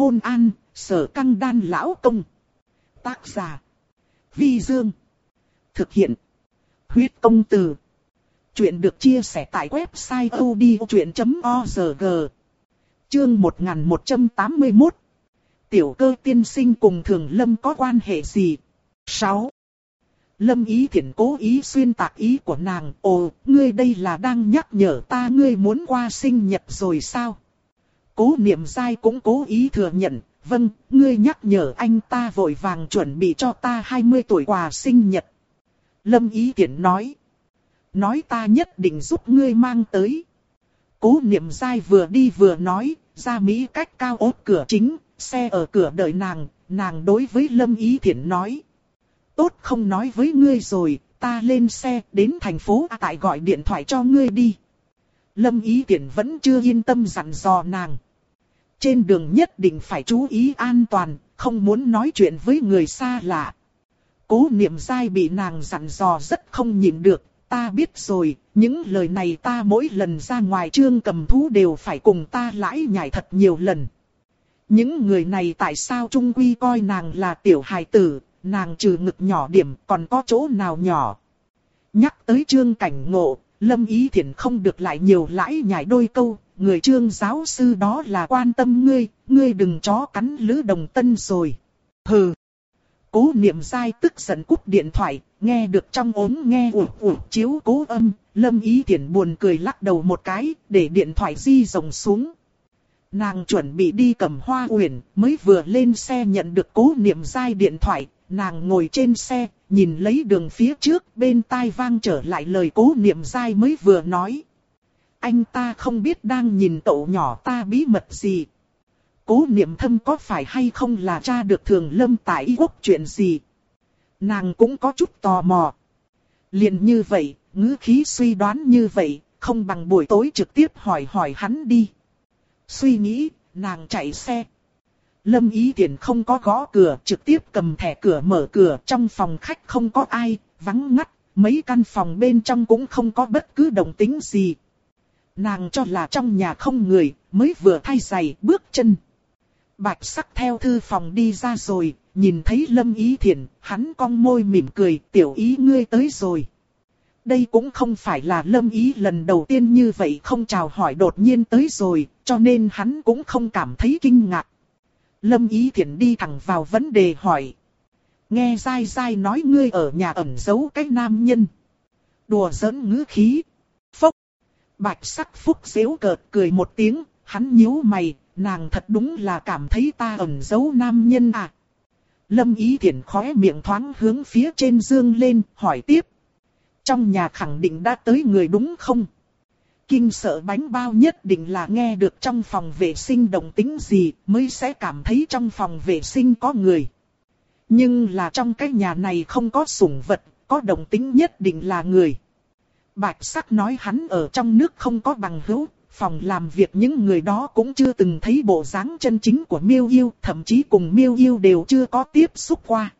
Hôn an, sở căng đan lão công. Tác giả. Vi Dương. Thực hiện. Huyết công từ. Chuyện được chia sẻ tại website odchuyện.org. Chương 1181. Tiểu cơ tiên sinh cùng thường lâm có quan hệ gì? 6. Lâm ý thiện cố ý xuyên tạc ý của nàng. Ồ, ngươi đây là đang nhắc nhở ta ngươi muốn qua sinh nhật rồi sao? Cố niệm dai cũng cố ý thừa nhận. Vâng, ngươi nhắc nhở anh ta vội vàng chuẩn bị cho ta 20 tuổi quà sinh nhật. Lâm ý tiện nói. Nói ta nhất định giúp ngươi mang tới. Cố niệm dai vừa đi vừa nói, ra Mỹ cách cao ốt cửa chính, xe ở cửa đợi nàng, nàng đối với Lâm Ý Thiển nói. Tốt không nói với ngươi rồi, ta lên xe đến thành phố A tại gọi điện thoại cho ngươi đi. Lâm Ý Thiển vẫn chưa yên tâm dặn dò nàng. Trên đường nhất định phải chú ý an toàn, không muốn nói chuyện với người xa lạ. Cố niệm dai bị nàng dặn dò rất không nhịn được, ta biết rồi, những lời này ta mỗi lần ra ngoài trương cầm thú đều phải cùng ta lãi nhảy thật nhiều lần. Những người này tại sao trung quy coi nàng là tiểu hài tử, nàng trừ ngực nhỏ điểm còn có chỗ nào nhỏ. Nhắc tới trương cảnh ngộ, lâm ý thiện không được lại nhiều lãi nhảy đôi câu, người trương giáo sư đó là quan tâm ngươi, ngươi đừng chó cắn lữ đồng tân rồi. Hừ. Cố niệm dai tức giận cúp điện thoại, nghe được trong ốm nghe ủ ủ chiếu cố âm, lâm ý thiện buồn cười lắc đầu một cái, để điện thoại di rồng xuống. Nàng chuẩn bị đi cầm hoa uyển, mới vừa lên xe nhận được cố niệm dai điện thoại, nàng ngồi trên xe, nhìn lấy đường phía trước, bên tai vang trở lại lời cố niệm dai mới vừa nói. Anh ta không biết đang nhìn cậu nhỏ ta bí mật gì. Cố niệm thâm có phải hay không là cha được thường lâm tại y quốc chuyện gì. Nàng cũng có chút tò mò. liền như vậy, ngữ khí suy đoán như vậy, không bằng buổi tối trực tiếp hỏi hỏi hắn đi. Suy nghĩ, nàng chạy xe. Lâm Ý tiền không có gõ cửa, trực tiếp cầm thẻ cửa mở cửa, trong phòng khách không có ai, vắng ngắt, mấy căn phòng bên trong cũng không có bất cứ động tính gì. Nàng cho là trong nhà không người, mới vừa thay giày, bước chân. Bạch sắc theo thư phòng đi ra rồi, nhìn thấy Lâm Ý thiện hắn cong môi mỉm cười, tiểu ý ngươi tới rồi. Đây cũng không phải là Lâm Ý lần đầu tiên như vậy không chào hỏi đột nhiên tới rồi, cho nên hắn cũng không cảm thấy kinh ngạc. Lâm Ý thiện đi thẳng vào vấn đề hỏi. Nghe dai dai nói ngươi ở nhà ẩn giấu cái nam nhân. Đùa giỡn ngữ khí. Bạch sắc phúc xéo cợt cười một tiếng, hắn nhíu mày, nàng thật đúng là cảm thấy ta ẩn giấu nam nhân à. Lâm Ý thiện khóe miệng thoáng hướng phía trên dương lên, hỏi tiếp. Trong nhà khẳng định đã tới người đúng không? Kinh sợ bánh bao nhất định là nghe được trong phòng vệ sinh động tính gì mới sẽ cảm thấy trong phòng vệ sinh có người. Nhưng là trong cái nhà này không có sủng vật, có động tính nhất định là người. Bạch sắc nói hắn ở trong nước không có bằng hữu, phòng làm việc những người đó cũng chưa từng thấy bộ dáng chân chính của miêu yêu, thậm chí cùng miêu yêu đều chưa có tiếp xúc qua.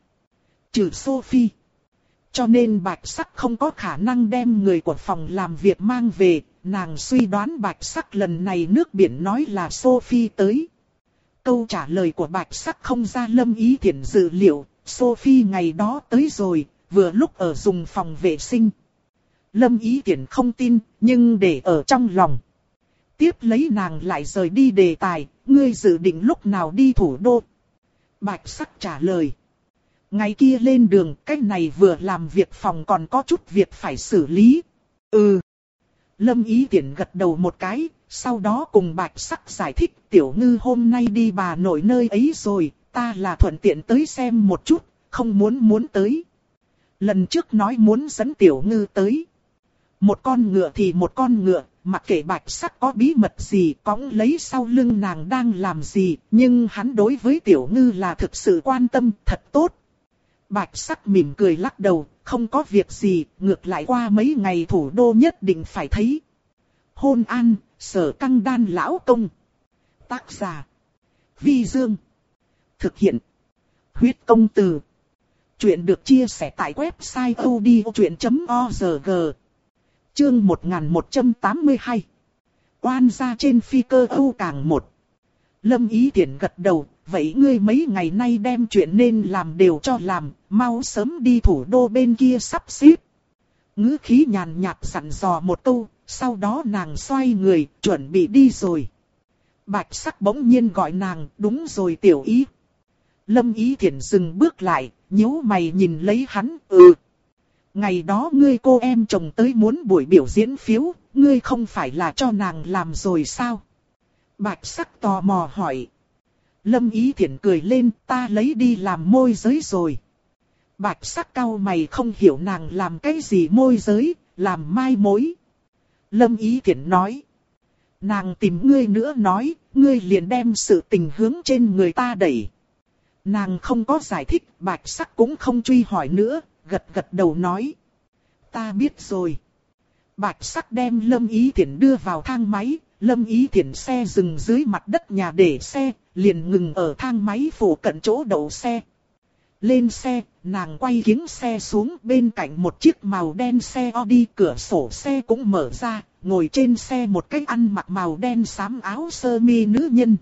Trừ Sophie. Cho nên bạch sắc không có khả năng đem người của phòng làm việc mang về, nàng suy đoán bạch sắc lần này nước biển nói là Sophie tới. Câu trả lời của bạch sắc không ra lâm ý thiện dự liệu, Sophie ngày đó tới rồi, vừa lúc ở dùng phòng vệ sinh. Lâm ý thiện không tin, nhưng để ở trong lòng. Tiếp lấy nàng lại rời đi đề tài, ngươi dự định lúc nào đi thủ đô. Bạch sắc trả lời. Ngày kia lên đường, cái này vừa làm việc phòng còn có chút việc phải xử lý. Ừ. Lâm ý tiện gật đầu một cái, sau đó cùng bạch sắc giải thích tiểu ngư hôm nay đi bà nội nơi ấy rồi, ta là thuận tiện tới xem một chút, không muốn muốn tới. Lần trước nói muốn dẫn tiểu ngư tới. Một con ngựa thì một con ngựa, mặc kệ bạch sắc có bí mật gì, cõng lấy sau lưng nàng đang làm gì, nhưng hắn đối với tiểu ngư là thực sự quan tâm, thật tốt, Bạch sắc mỉm cười lắc đầu, không có việc gì, ngược lại qua mấy ngày thủ đô nhất định phải thấy. Hôn an, sở căng đan lão công. Tác giả. Vi Dương. Thực hiện. Huyết công từ. Chuyện được chia sẻ tại website odchuyện.org. Chương 1182. Quan gia trên phi cơ ưu càng một. Lâm Ý Thiển gật đầu, vậy ngươi mấy ngày nay đem chuyện nên làm đều cho làm, mau sớm đi thủ đô bên kia sắp xếp. Ngữ khí nhàn nhạt sẵn dò một câu, sau đó nàng xoay người, chuẩn bị đi rồi. Bạch sắc bỗng nhiên gọi nàng, đúng rồi tiểu ý. Lâm Ý Thiển dừng bước lại, nhíu mày nhìn lấy hắn, ừ. Ngày đó ngươi cô em chồng tới muốn buổi biểu diễn phiếu, ngươi không phải là cho nàng làm rồi sao? Bạch sắc tò mò hỏi. Lâm Ý thiện cười lên, ta lấy đi làm môi giới rồi. Bạch sắc cao mày không hiểu nàng làm cái gì môi giới, làm mai mối. Lâm Ý thiện nói. Nàng tìm ngươi nữa nói, ngươi liền đem sự tình hướng trên người ta đẩy. Nàng không có giải thích, bạch sắc cũng không truy hỏi nữa, gật gật đầu nói. Ta biết rồi. Bạch sắc đem Lâm Ý Thiển đưa vào thang máy, Lâm Ý Thiển xe dừng dưới mặt đất nhà để xe, liền ngừng ở thang máy phủ cận chỗ đậu xe. Lên xe, nàng quay kiếng xe xuống bên cạnh một chiếc màu đen xe Audi cửa sổ xe cũng mở ra, ngồi trên xe một cách ăn mặc màu đen xám áo sơ mi nữ nhân.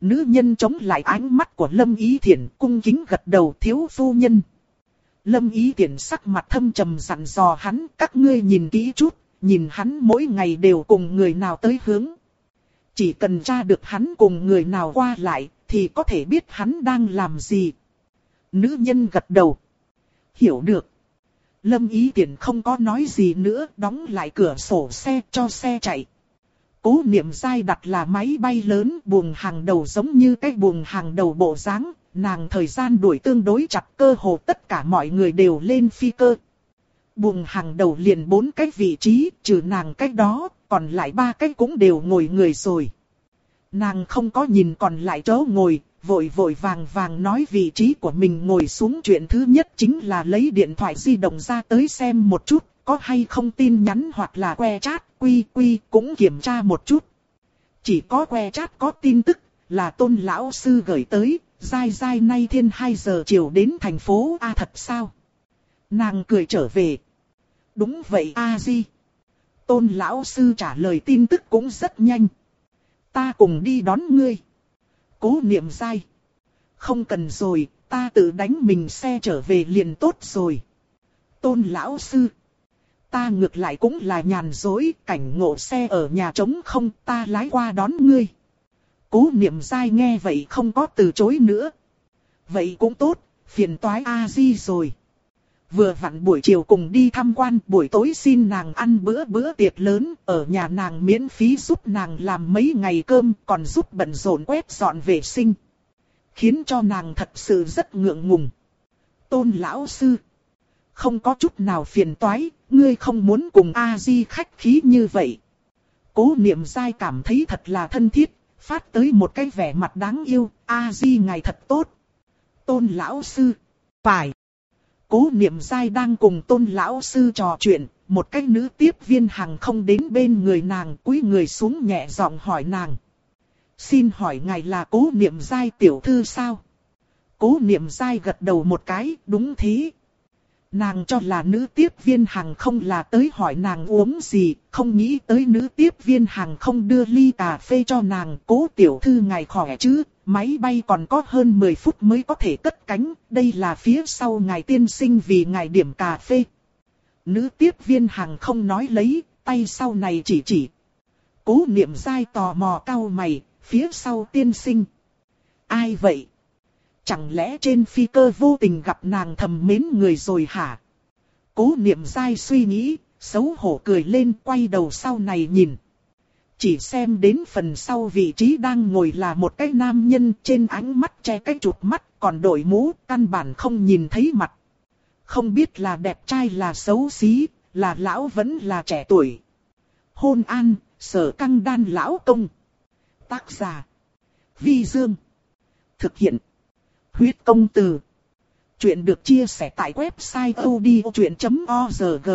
Nữ nhân chống lại ánh mắt của Lâm Ý Thiển cung kính gật đầu thiếu phu nhân. Lâm Ý tiện sắc mặt thâm trầm dặn dò hắn các ngươi nhìn kỹ chút, nhìn hắn mỗi ngày đều cùng người nào tới hướng. Chỉ cần tra được hắn cùng người nào qua lại, thì có thể biết hắn đang làm gì. Nữ nhân gật đầu. Hiểu được. Lâm Ý Tiễn không có nói gì nữa, đóng lại cửa sổ xe cho xe chạy. Cố niệm dai đặt là máy bay lớn, buồng hàng đầu giống như cái buồng hàng đầu bộ dáng nàng thời gian đuổi tương đối chặt cơ hồ tất cả mọi người đều lên phi cơ. Buồng hàng đầu liền bốn cái vị trí, trừ nàng cách đó, còn lại ba cái cũng đều ngồi người rồi. Nàng không có nhìn còn lại chỗ ngồi, vội vội vàng vàng nói vị trí của mình ngồi xuống chuyện thứ nhất chính là lấy điện thoại di động ra tới xem một chút, có hay không tin nhắn hoặc là que chat, quy quy cũng kiểm tra một chút. Chỉ có que chat có tin tức, là tôn lão sư gửi tới, dai dai nay thiên 2 giờ chiều đến thành phố A thật sao? Nàng cười trở về. Đúng vậy A Di. Tôn lão sư trả lời tin tức cũng rất nhanh. Ta cùng đi đón ngươi. Cố niệm dai. Không cần rồi, ta tự đánh mình xe trở về liền tốt rồi. Tôn lão sư. Ta ngược lại cũng là nhàn dối, cảnh ngộ xe ở nhà trống không, ta lái qua đón ngươi. Cố niệm dai nghe vậy không có từ chối nữa. Vậy cũng tốt, phiền toái A-di rồi. Vừa vặn buổi chiều cùng đi tham quan, buổi tối xin nàng ăn bữa bữa tiệc lớn, ở nhà nàng miễn phí giúp nàng làm mấy ngày cơm, còn giúp bận rộn quét dọn vệ sinh. Khiến cho nàng thật sự rất ngượng ngùng. Tôn lão sư. Không có chút nào phiền toái, ngươi không muốn cùng A-di khách khí như vậy. Cố niệm dai cảm thấy thật là thân thiết, phát tới một cái vẻ mặt đáng yêu, A-di ngài thật tốt. Tôn lão sư. Phải. Cố niệm dai đang cùng tôn lão sư trò chuyện, một cái nữ tiếp viên hàng không đến bên người nàng cúi người xuống nhẹ giọng hỏi nàng. Xin hỏi ngài là cố niệm dai tiểu thư sao? Cố niệm dai gật đầu một cái, đúng thế. Nàng cho là nữ tiếp viên hàng không là tới hỏi nàng uống gì, không nghĩ tới nữ tiếp viên hàng không đưa ly cà phê cho nàng. Cố tiểu thư ngài khỏe chứ, máy bay còn có hơn 10 phút mới có thể cất cánh, đây là phía sau ngài tiên sinh vì ngài điểm cà phê. Nữ tiếp viên hàng không nói lấy, tay sau này chỉ chỉ. Cố niệm dai tò mò cao mày, phía sau tiên sinh. Ai vậy? Chẳng lẽ trên phi cơ vô tình gặp nàng thầm mến người rồi hả? Cố niệm dai suy nghĩ, xấu hổ cười lên quay đầu sau này nhìn. Chỉ xem đến phần sau vị trí đang ngồi là một cái nam nhân trên ánh mắt che cái chụp mắt còn đội mũ căn bản không nhìn thấy mặt. Không biết là đẹp trai là xấu xí, là lão vẫn là trẻ tuổi. Hôn an, sở căng đan lão công. Tác giả. Vi Dương. Thực hiện. Huyết công từ. Chuyện được chia sẻ tại website odchuyện.org.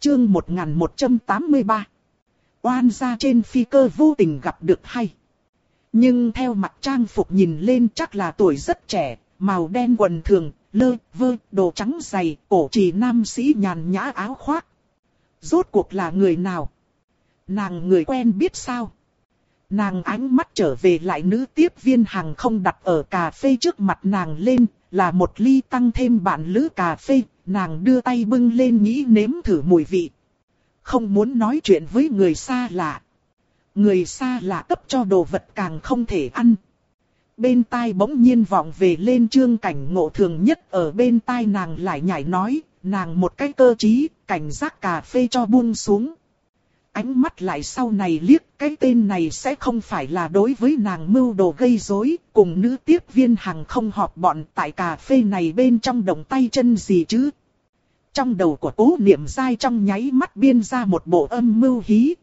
Chương 1183 oan gia trên phi cơ vô tình gặp được hay. Nhưng theo mặt trang phục nhìn lên chắc là tuổi rất trẻ, màu đen quần thường, lơ, vơ, đồ trắng dày, cổ trì nam sĩ nhàn nhã áo khoác. Rốt cuộc là người nào? Nàng người quen biết sao? Nàng ánh mắt trở về lại nữ tiếp viên hàng không đặt ở cà phê trước mặt nàng lên, là một ly tăng thêm bạn lữ cà phê, nàng đưa tay bưng lên nghĩ nếm thử mùi vị. Không muốn nói chuyện với người xa lạ. Người xa lạ cấp cho đồ vật càng không thể ăn. Bên tai bỗng nhiên vọng về lên trương cảnh ngộ thường nhất ở bên tai nàng lại nhảy nói, nàng một cái cơ trí, cảnh giác cà phê cho buông xuống. Ánh mắt lại sau này liếc cái tên này sẽ không phải là đối với nàng mưu đồ gây rối cùng nữ tiếp viên hàng không họp bọn tại cà phê này bên trong đồng tay chân gì chứ. Trong đầu của cố niệm dai trong nháy mắt biên ra một bộ âm mưu hí.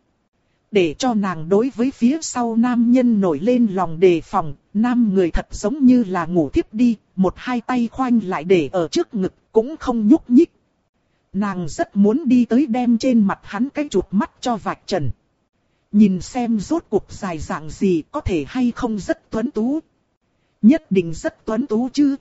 Để cho nàng đối với phía sau nam nhân nổi lên lòng đề phòng, nam người thật giống như là ngủ thiếp đi, một hai tay khoanh lại để ở trước ngực, cũng không nhúc nhích. Nàng rất muốn đi tới đem trên mặt hắn cái chuột mắt cho vạch trần. Nhìn xem rốt cuộc dài dạng gì có thể hay không rất tuấn tú. Nhất định rất tuấn tú chứ.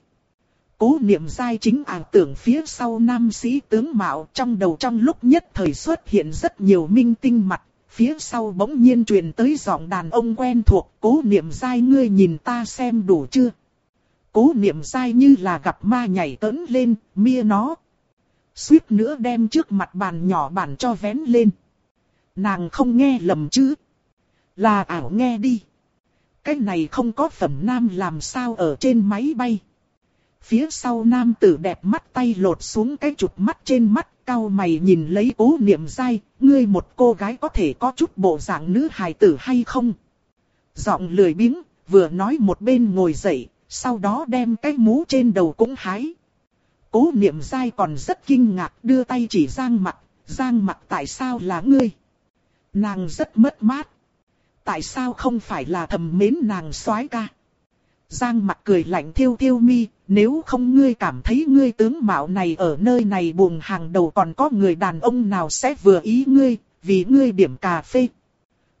Cố niệm dai chính ảo tưởng phía sau nam sĩ tướng mạo trong đầu trong lúc nhất thời xuất hiện rất nhiều minh tinh mặt. Phía sau bỗng nhiên truyền tới giọng đàn ông quen thuộc cố niệm dai ngươi nhìn ta xem đủ chưa. Cố niệm dai như là gặp ma nhảy tấn lên, mia nó. Suýt nữa đem trước mặt bàn nhỏ bản cho vén lên. Nàng không nghe lầm chứ. Là ảo nghe đi. Cái này không có phẩm nam làm sao ở trên máy bay. Phía sau nam tử đẹp mắt tay lột xuống cái chụp mắt trên mắt, cao mày nhìn lấy cố niệm dai, ngươi một cô gái có thể có chút bộ dạng nữ hài tử hay không? Giọng lười biếng, vừa nói một bên ngồi dậy, sau đó đem cái mũ trên đầu cũng hái. Cố niệm dai còn rất kinh ngạc đưa tay chỉ Giang mặt, Giang mặt tại sao là ngươi? Nàng rất mất mát. Tại sao không phải là thầm mến nàng soái ca? Giang mặt cười lạnh thiêu thiêu mi, nếu không ngươi cảm thấy ngươi tướng mạo này ở nơi này buồn hàng đầu còn có người đàn ông nào sẽ vừa ý ngươi, vì ngươi điểm cà phê.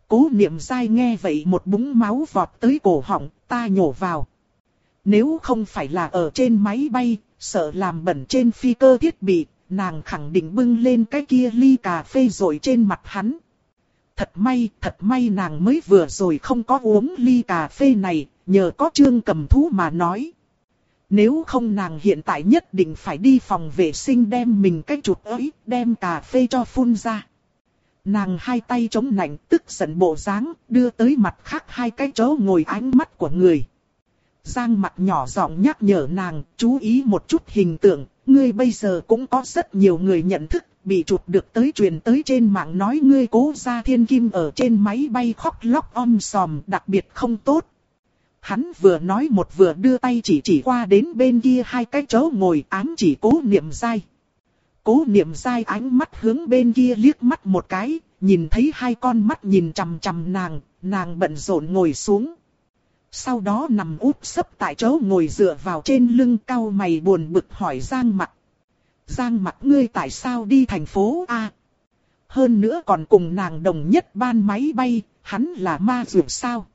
Cố niệm dai nghe vậy một búng máu vọt tới cổ họng, ta nhổ vào. Nếu không phải là ở trên máy bay, sợ làm bẩn trên phi cơ thiết bị, nàng khẳng định bưng lên cái kia ly cà phê rồi trên mặt hắn. Thật may, thật may nàng mới vừa rồi không có uống ly cà phê này, nhờ có trương cầm thú mà nói. Nếu không nàng hiện tại nhất định phải đi phòng vệ sinh đem mình cái chuột ấy, đem cà phê cho phun ra. Nàng hai tay chống nạnh tức giận bộ dáng, đưa tới mặt khác hai cái chỗ ngồi ánh mắt của người. Giang mặt nhỏ giọng nhắc nhở nàng, chú ý một chút hình tượng, ngươi bây giờ cũng có rất nhiều người nhận thức, bị chụp được tới truyền tới trên mạng nói ngươi cố ra thiên kim ở trên máy bay khóc lóc om sòm đặc biệt không tốt. Hắn vừa nói một vừa đưa tay chỉ chỉ qua đến bên kia hai cái chỗ ngồi ám chỉ cố niệm dai. Cố niệm dai ánh mắt hướng bên kia liếc mắt một cái, nhìn thấy hai con mắt nhìn chằm chằm nàng, nàng bận rộn ngồi xuống. Sau đó nằm úp sấp tại chỗ ngồi dựa vào trên lưng cao mày buồn bực hỏi Giang Mặc, Giang Mặc ngươi tại sao đi thành phố A? Hơn nữa còn cùng nàng đồng nhất ban máy bay, hắn là ma dược sao?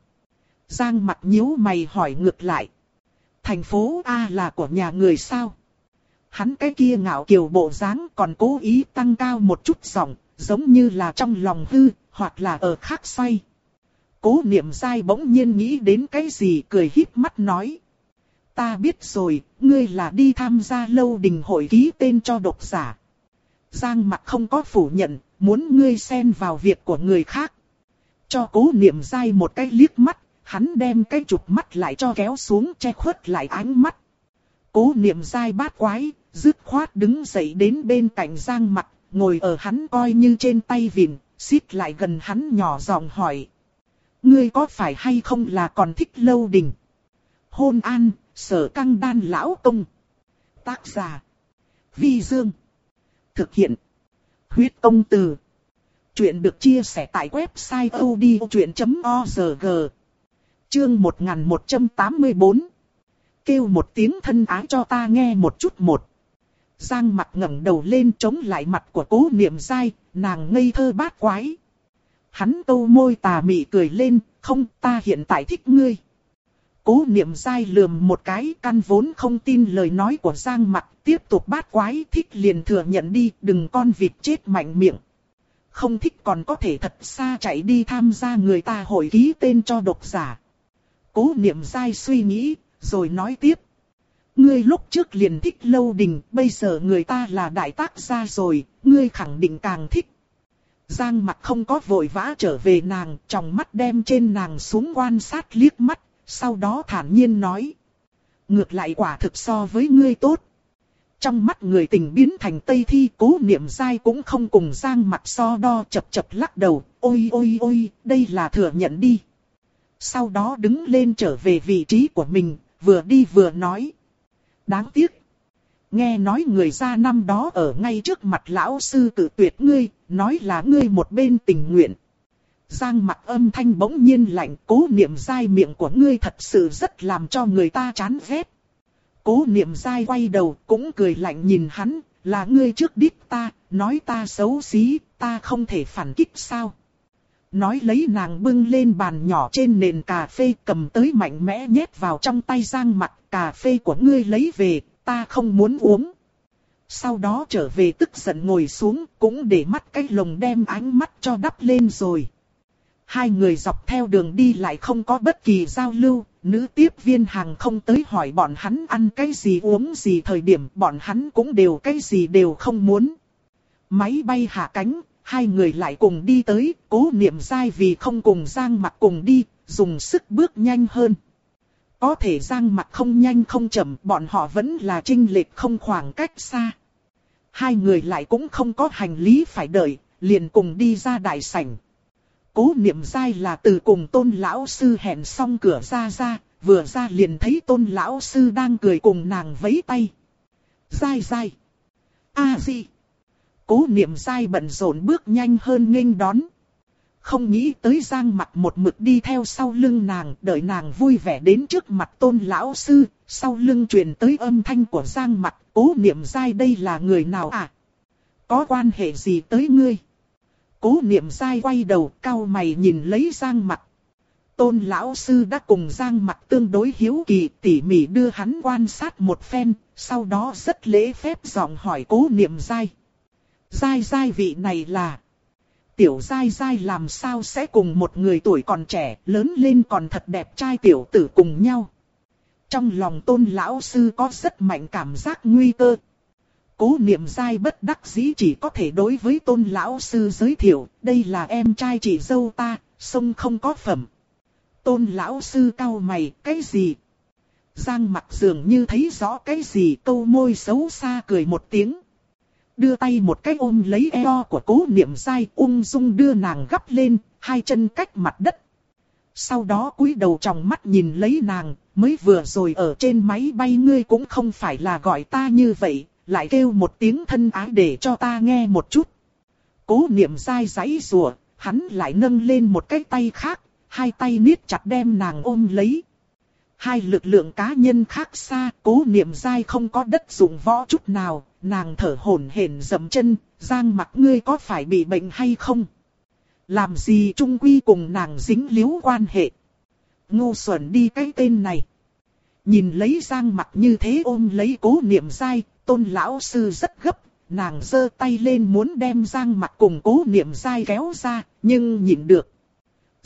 Giang Mặc nhíu mày hỏi ngược lại. Thành phố A là của nhà người sao? Hắn cái kia ngạo kiều bộ dáng còn cố ý tăng cao một chút giọng, giống như là trong lòng hư, hoặc là ở khác xoay. Cố niệm dai bỗng nhiên nghĩ đến cái gì cười híp mắt nói. Ta biết rồi, ngươi là đi tham gia lâu đình hội ký tên cho độc giả. Giang mặt không có phủ nhận, muốn ngươi xen vào việc của người khác. Cho cố niệm dai một cái liếc mắt, hắn đem cái chụp mắt lại cho kéo xuống che khuất lại ánh mắt. Cố niệm dai bát quái, dứt khoát đứng dậy đến bên cạnh giang mặt, ngồi ở hắn coi như trên tay vịn, xít lại gần hắn nhỏ giọng hỏi. Ngươi có phải hay không là còn thích lâu đình? Hôn an, sở căng đan lão công. Tác giả. Vi Dương. Thực hiện. Huyết công từ. Chuyện được chia sẻ tại website odchuyện.org. Chương 1184. Kêu một tiếng thân ái cho ta nghe một chút một. Giang mặt ngẩng đầu lên chống lại mặt của cố niệm dai, nàng ngây thơ bát quái. Hắn câu môi tà mị cười lên, không ta hiện tại thích ngươi. Cố niệm dai lườm một cái căn vốn không tin lời nói của Giang mặt tiếp tục bát quái thích liền thừa nhận đi đừng con vịt chết mạnh miệng. không thích còn có thể thật xa chạy đi tham gia người ta hội ký tên cho độc giả. Cố niệm dai suy nghĩ, rồi nói tiếp. Ngươi lúc trước liền thích lâu đình, bây giờ người ta là đại tác gia rồi, ngươi khẳng định càng thích. Giang mặt không có vội vã trở về nàng, trong mắt đem trên nàng xuống quan sát liếc mắt, sau đó thản nhiên nói. Ngược lại quả thực so với ngươi tốt. Trong mắt người tình biến thành tây thi cố niệm dai cũng không cùng giang mặt so đo chập chập lắc đầu, ôi ôi ôi, đây là thừa nhận đi. Sau đó đứng lên trở về vị trí của mình, vừa đi vừa nói. Đáng tiếc. Nghe nói người ra năm đó ở ngay trước mặt lão sư cử tuyệt ngươi, nói là ngươi một bên tình nguyện. Giang mặt âm thanh bỗng nhiên lạnh, cố niệm dai miệng của ngươi thật sự rất làm cho người ta chán ghét. Cố niệm dai quay đầu cũng cười lạnh nhìn hắn, là ngươi trước đít ta, nói ta xấu xí, ta không thể phản kích sao. Nói lấy nàng bưng lên bàn nhỏ trên nền cà phê cầm tới mạnh mẽ nhét vào trong tay giang mặt cà phê của ngươi lấy về, ta không muốn uống. Sau đó trở về tức giận ngồi xuống cũng để mắt cái lồng đem ánh mắt cho đắp lên rồi. Hai người dọc theo đường đi lại không có bất kỳ giao lưu, nữ tiếp viên hàng không tới hỏi bọn hắn ăn cái gì uống gì thời điểm bọn hắn cũng đều cái gì đều không muốn. Máy bay hạ cánh, hai người lại cùng đi tới, cố niệm dai vì không cùng Giang mặt cùng đi, dùng sức bước nhanh hơn. Có thể Giang mặt không nhanh không chậm, bọn họ vẫn là trinh lệch không khoảng cách xa. Hai người lại cũng không có hành lý phải đợi, liền cùng đi ra đại sảnh. Cố niệm dai là từ cùng tôn lão sư hẹn xong cửa ra ra, vừa ra liền thấy tôn lão sư đang cười cùng nàng vẫy tay. Dai dai. A di. Cố niệm dai bận rộn bước nhanh hơn nghênh đón. Không nghĩ tới giang mặt một mực đi theo sau lưng nàng, đợi nàng vui vẻ đến trước mặt tôn lão sư, sau lưng truyền tới âm thanh của giang mặt, cố niệm dai đây là người nào à? Có quan hệ gì tới ngươi? Cố niệm dai quay đầu cao mày nhìn lấy giang mặt. Tôn lão sư đã cùng giang mặt tương đối hiếu kỳ tỉ mỉ đưa hắn quan sát một phen, sau đó rất lễ phép giọng hỏi cố niệm dai. Dai dai vị này là... Tiểu dai dai làm sao sẽ cùng một người tuổi còn trẻ, lớn lên còn thật đẹp trai tiểu tử cùng nhau. Trong lòng tôn lão sư có rất mạnh cảm giác nguy cơ. Cố niệm dai bất đắc dĩ chỉ có thể đối với tôn lão sư giới thiệu, đây là em trai chị dâu ta, sông không có phẩm. Tôn lão sư cau mày, cái gì? Giang mặt dường như thấy rõ cái gì câu môi xấu xa cười một tiếng. Đưa tay một cái ôm lấy eo của cố niệm dai ung dung đưa nàng gấp lên, hai chân cách mặt đất. Sau đó cúi đầu trong mắt nhìn lấy nàng, mới vừa rồi ở trên máy bay ngươi cũng không phải là gọi ta như vậy, lại kêu một tiếng thân ái để cho ta nghe một chút. Cố niệm dai giấy rùa, hắn lại nâng lên một cái tay khác, hai tay niết chặt đem nàng ôm lấy. Hai lực lượng cá nhân khác xa, cố niệm dai không có đất dụng võ chút nào, nàng thở hổn hển dầm chân, giang mặt ngươi có phải bị bệnh hay không? Làm gì trung quy cùng nàng dính liếu quan hệ? Ngu xuẩn đi cái tên này. Nhìn lấy giang mặt như thế ôm lấy cố niệm dai, tôn lão sư rất gấp, nàng giơ tay lên muốn đem giang mặt cùng cố niệm dai kéo ra, nhưng nhịn được.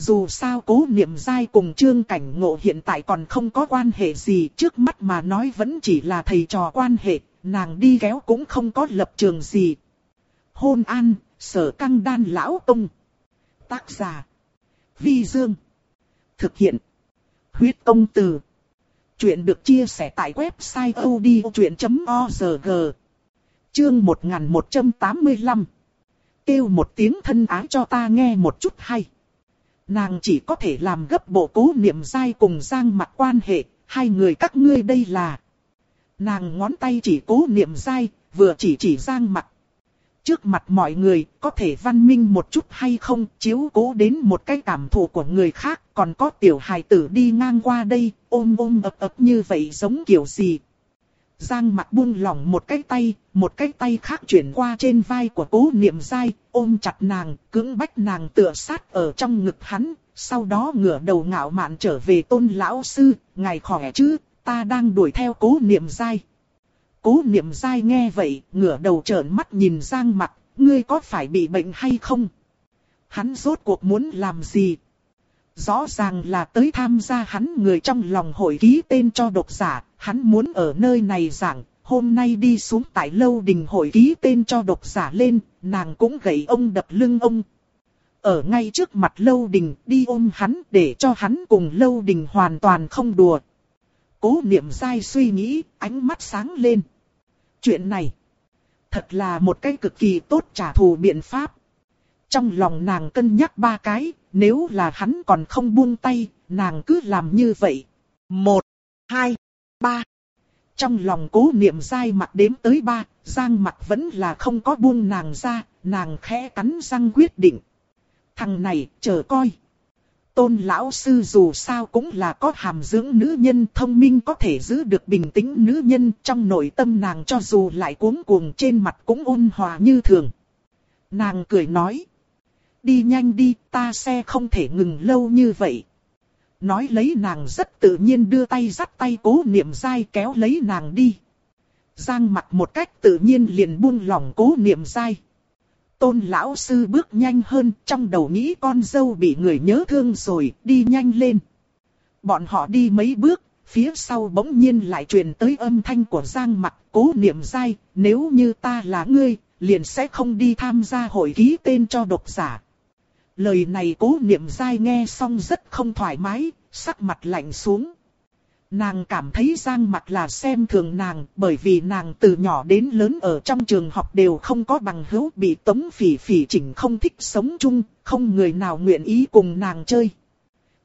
Dù sao cố niệm dai cùng trương cảnh ngộ hiện tại còn không có quan hệ gì trước mắt mà nói vẫn chỉ là thầy trò quan hệ, nàng đi kéo cũng không có lập trường gì. Hôn an, sở căng đan lão tông. Tác giả. Vi Dương. Thực hiện. Huyết công từ. Chuyện được chia sẻ tại website odchuyện.org. Chương 1185. Kêu một tiếng thân ái cho ta nghe một chút hay. Nàng chỉ có thể làm gấp bộ cố niệm dai cùng giang mặt quan hệ, hai người các ngươi đây là. Nàng ngón tay chỉ cố niệm dai, vừa chỉ chỉ giang mặt. Trước mặt mọi người, có thể văn minh một chút hay không, chiếu cố đến một cái cảm thụ của người khác, còn có tiểu hài tử đi ngang qua đây, ôm ôm ập ập như vậy giống kiểu gì. Giang mặt buông lỏng một cái tay, một cái tay khác chuyển qua trên vai của cố niệm dai, ôm chặt nàng, cưỡng bách nàng tựa sát ở trong ngực hắn, sau đó ngửa đầu ngạo mạn trở về tôn lão sư, ngài khỏe chứ, ta đang đuổi theo cố niệm dai. Cố niệm dai nghe vậy, ngửa đầu trợn mắt nhìn Giang mặt, ngươi có phải bị bệnh hay không? Hắn rốt cuộc muốn làm gì? Rõ ràng là tới tham gia hắn người trong lòng hội ký tên cho độc giả, hắn muốn ở nơi này giảng, hôm nay đi xuống tại lâu đình hội ký tên cho độc giả lên, nàng cũng gậy ông đập lưng ông. Ở ngay trước mặt lâu đình đi ôm hắn để cho hắn cùng lâu đình hoàn toàn không đùa. Cố niệm dai suy nghĩ, ánh mắt sáng lên. Chuyện này, thật là một cái cực kỳ tốt trả thù biện pháp. Trong lòng nàng cân nhắc ba cái, nếu là hắn còn không buông tay, nàng cứ làm như vậy. Một, hai, ba. Trong lòng cố niệm dai mặt đếm tới ba, giang mặt vẫn là không có buông nàng ra, nàng khẽ cắn răng quyết định. Thằng này, chờ coi. Tôn lão sư dù sao cũng là có hàm dưỡng nữ nhân thông minh có thể giữ được bình tĩnh nữ nhân trong nội tâm nàng cho dù lại cuống cuồng trên mặt cũng ôn hòa như thường. Nàng cười nói. Đi nhanh đi, ta xe không thể ngừng lâu như vậy. Nói lấy nàng rất tự nhiên đưa tay dắt tay cố niệm dai kéo lấy nàng đi. Giang mặt một cách tự nhiên liền buông lỏng cố niệm dai. Tôn lão sư bước nhanh hơn, trong đầu nghĩ con dâu bị người nhớ thương rồi, đi nhanh lên. Bọn họ đi mấy bước, phía sau bỗng nhiên lại truyền tới âm thanh của Giang mặt cố niệm dai, nếu như ta là ngươi, liền sẽ không đi tham gia hội ký tên cho độc giả. Lời này cố niệm dai nghe xong rất không thoải mái, sắc mặt lạnh xuống. Nàng cảm thấy Giang mặt là xem thường nàng bởi vì nàng từ nhỏ đến lớn ở trong trường học đều không có bằng hữu bị tống phỉ phỉ chỉnh không thích sống chung, không người nào nguyện ý cùng nàng chơi.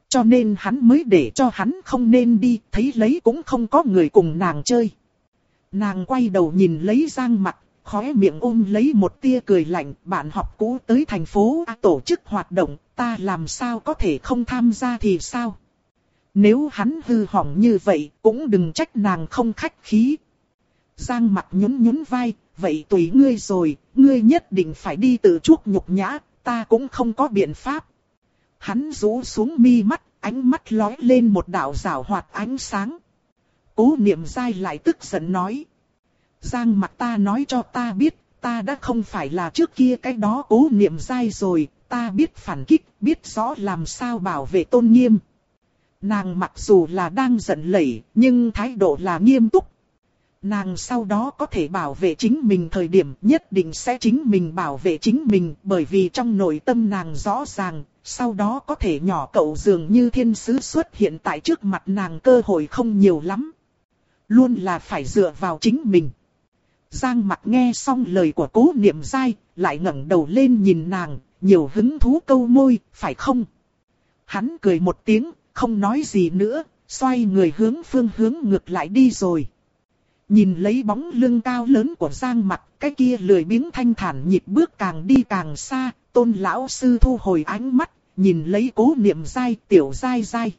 Cho nên hắn mới để cho hắn không nên đi, thấy lấy cũng không có người cùng nàng chơi. Nàng quay đầu nhìn lấy Giang mặt, khóe miệng ôm lấy một tia cười lạnh, bạn học cũ tới thành phố A tổ chức hoạt động, ta làm sao có thể không tham gia thì sao? Nếu hắn hư hỏng như vậy, cũng đừng trách nàng không khách khí. Giang mặt nhún nhún vai, vậy tùy ngươi rồi, ngươi nhất định phải đi tự chuốc nhục nhã, ta cũng không có biện pháp. Hắn rũ xuống mi mắt, ánh mắt lói lên một đạo rảo hoạt ánh sáng. Cố niệm dai lại tức giận nói. Giang mặt ta nói cho ta biết, ta đã không phải là trước kia cái đó cố niệm dai rồi, ta biết phản kích, biết rõ làm sao bảo vệ tôn nghiêm. Nàng mặc dù là đang giận lẩy, nhưng thái độ là nghiêm túc. Nàng sau đó có thể bảo vệ chính mình thời điểm nhất định sẽ chính mình bảo vệ chính mình bởi vì trong nội tâm nàng rõ ràng, sau đó có thể nhỏ cậu dường như thiên sứ xuất hiện tại trước mặt nàng cơ hội không nhiều lắm. Luôn là phải dựa vào chính mình. Giang mặt nghe xong lời của cố niệm dai, lại ngẩng đầu lên nhìn nàng, nhiều hứng thú câu môi, phải không? Hắn cười một tiếng, không nói gì nữa, xoay người hướng phương hướng ngược lại đi rồi. Nhìn lấy bóng lưng cao lớn của Giang mặt, cái kia lười biếng thanh thản nhịp bước càng đi càng xa, tôn lão sư thu hồi ánh mắt, nhìn lấy cố niệm dai tiểu dai dai.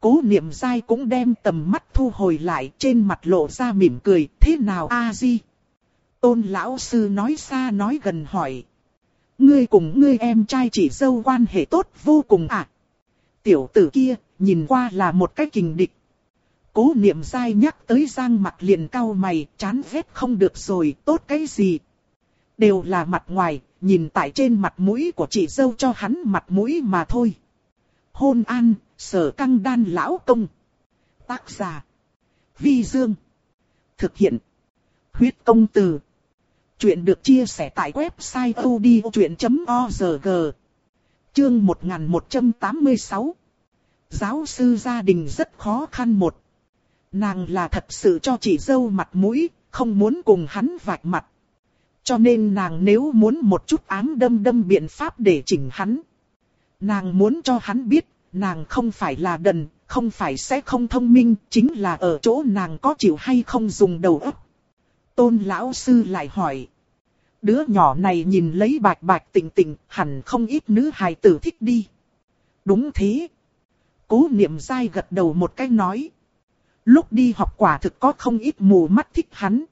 Cố niệm dai cũng đem tầm mắt thu hồi lại trên mặt lộ ra mỉm cười, thế nào a di? Tôn lão sư nói xa nói gần hỏi. Ngươi cùng ngươi em trai chỉ dâu quan hệ tốt vô cùng à? Tiểu tử kia, nhìn qua là một cái kình địch. Cố niệm dai nhắc tới giang mặt liền cau mày, chán ghét không được rồi, tốt cái gì? Đều là mặt ngoài, nhìn tại trên mặt mũi của chị dâu cho hắn mặt mũi mà thôi. Hôn an, sở căng đan lão công. Tác giả. Vi Dương. Thực hiện. Huyết công từ. Chuyện được chia sẻ tại website odchuyện.org. Chương 1186. Giáo sư gia đình rất khó khăn một. Nàng là thật sự cho chị dâu mặt mũi, không muốn cùng hắn vạch mặt. Cho nên nàng nếu muốn một chút ám đâm đâm biện pháp để chỉnh hắn. Nàng muốn cho hắn biết, nàng không phải là đần, không phải sẽ không thông minh, chính là ở chỗ nàng có chịu hay không dùng đầu óc. Tôn lão sư lại hỏi. Đứa nhỏ này nhìn lấy bạch bạch tỉnh tỉnh, hẳn không ít nữ hài tử thích đi. Đúng thế. Cố niệm dai gật đầu một cái nói. Lúc đi học quả thực có không ít mù mắt thích hắn.